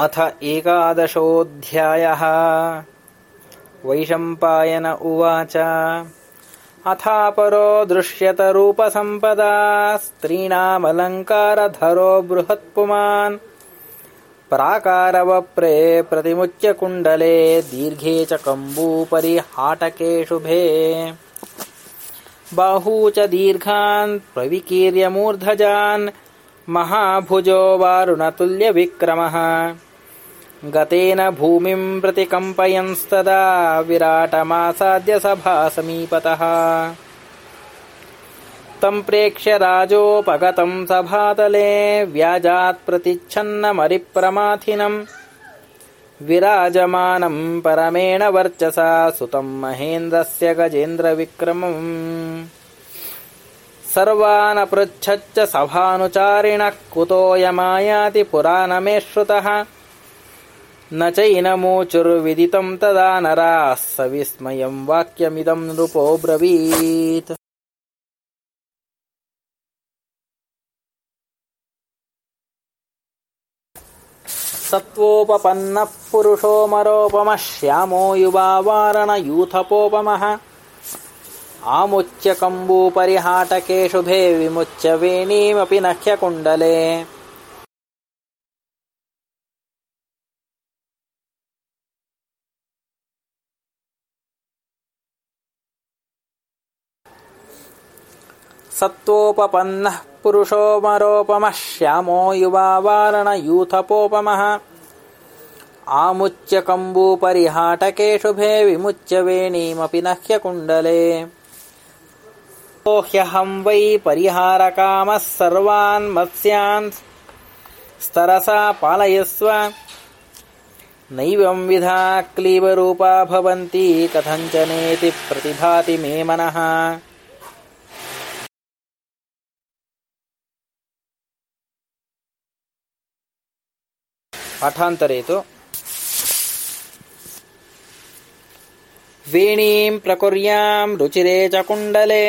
अथ एकादशोऽध्यायः। वैशम्पायन उवाच। अथापरो दृश्यतरूपसम्पदा स्त्रीणामलङ्कारधरो बृहत्पुमान्। प्राकारवप्रे प्रतिमुच्य कुण्डले दीर्घे च कम्बूपरि हाटके बाहू च दीर्घान् प्रविकीर्य महाभुजो वारुणतुल्यविक्रमः गतेन भूमिम् प्रति कम्पयंस्तदा विराटमासाद्य सभा समीपतः। तम् प्रेक्ष्य राजोपगतम् सभातले व्याजात्प्रतिच्छन्नमरिप्रमाथिनम् विराजमानम् परमेण वर्चसा सुतम् महेन्द्रस्य गजेन्द्रविक्रमम्। सर्वानपृच्छच्च सभानुचारिणः कुतोऽयमायाति पुरा न मे श्रुतः न चैनमोचुर्विदितम् तदा नराः सविस्मयम् वाक्यमिदम् नृपोऽब्रवीत् सत्त्वोपपन्नः पुरुषोऽमरोपमः श्यामो युवावारणयूथपोपमः आमुच्य कम्बूपरिहाटके शुभे विमुच्य वेणीमपि नह्यकुण्डले सत्त्वोपपन्नः पुरुषोऽमरोपमः श्यामो युवावारणयूथपोपमः आमुच्य कम्बूपरिहाटके शुभे विमुच्य वेणीमपि नह्यकुण्डले। ह्यहं वै परिहारकामः सर्वान् मत्स्यान् स्तरसा पालयस्व। नैवं विधा क्लीबरूपा भवन्ति कथञ्चनेति प्रतिभाति मे मनः पाठान्तरे तु वेणीम् प्रकुर्याम् रुचिरे च कुण्डले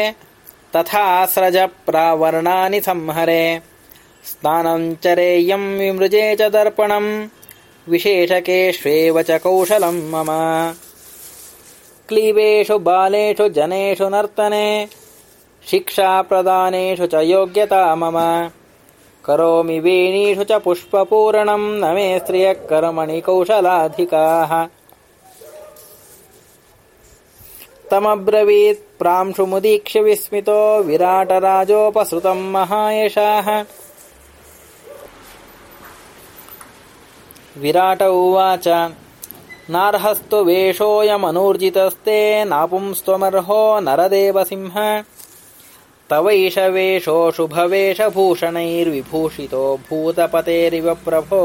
तथा स्रजप्रावर्णानि संहरे। स्नानम् चरेयम् विमृजे च दर्पणम् विशेषकेष्वेव च कौशलम् मम। क्लीबेषु बालेषु जनेषु नर्तने शिक्षाप्रदानेषु च योग्यता मम करोमि वेणीषु च पुष्पपूरणम् न मे स्त्रियः कर्मणि कौशलाधिकाः। तमब्रवीत् प्रांशुमुदीक्ष्य विस्मितो विराटराजोपसृतम् महायशाः। विराट उवाच नार्हस्तु वेषोऽयमनूर्जितस्ते नापुंस्त्वमर्हो नरदेवसिंह तवैष वेषो शुभवेषभूषणैर्विभूषितो भूतपतेरिव प्रभो।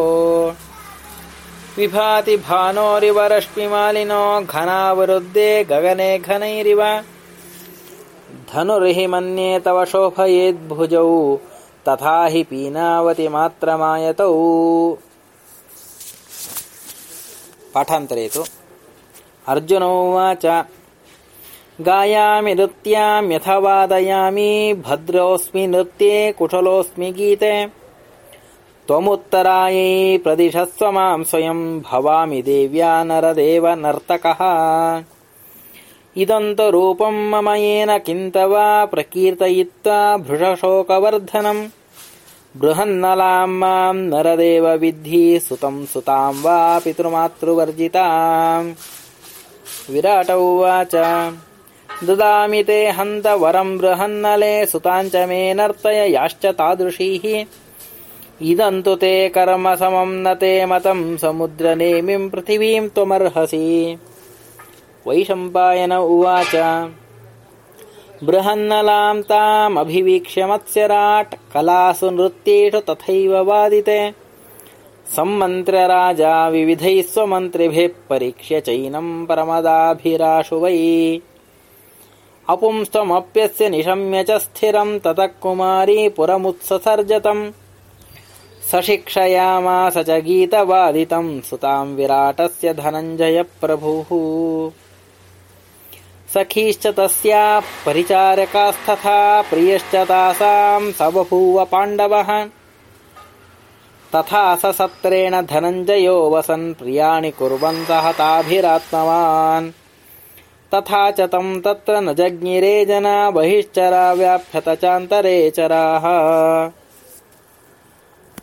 विभाति भानोरिव रश्मिमालिनो घनावरुद्धे गगने घनैरिव। धनुर्हि मन्ये तव शोभयेद्भुजौ तथा हि पीनावतिमात्रमायतौ पाठान्तरे तु उवाच गायामि नृत्याम्यथ वादयामि भद्रोऽस्मि नृत्ये कुशलोऽस्मि गीते। त्वमुत्तरायै प्रदिशस्व माम् स्वयम् भवामि देव्या नरदेव नर्तकः। इदम् तु रूपम् मम किन्त वा प्रकीर्तयित्वा भृशशोकवर्धनम्। बृहन्नलाम् माम् नरदेव विद्धि सुतम् सुताम् वा पितृमातृवर्जिताम्। विराट उवाच ददामि ते हन्त वरम् बृहन्नले सुताञ्च मे नर्तय याश्च तादृशीः। इदम् तु कर्म समम् न ते मतम् समुद्रनेमिम् पृथिवीम् त्वमर्हसि। वैशम्पायन उवाच बृहन्नलाम् तामभिवीक्ष्य मत्स्यराट् कलासु नृत्येषु तथैव वादिते। सम्मन्त्र्य राजा विविधैः स्वमन्त्रिभिः परीक्ष्य चैनम् परमदाभिराशु वै अपुंस्त्वमप्यस्य निशम्य च स्थिरम् ततः कुमारी पुरमुत्ससर्जतम्। सशिक्षयामास च गीतवादितम् सुताम् विराटस्य धनञ्जयप्रभुः। सखीश्च तस्याः परिचारकास्तथा प्रियश्च तासाम् स बभूव पाण्डवः। तथा स सत्रेण धनञ्जयो वसन् प्रियाणि कुर्वन्तः ताभिरात्मवान् तथा च तम् तत्र न जज्ञिरे जना बहिश्चरा व्याप्यत चान्तरे चराः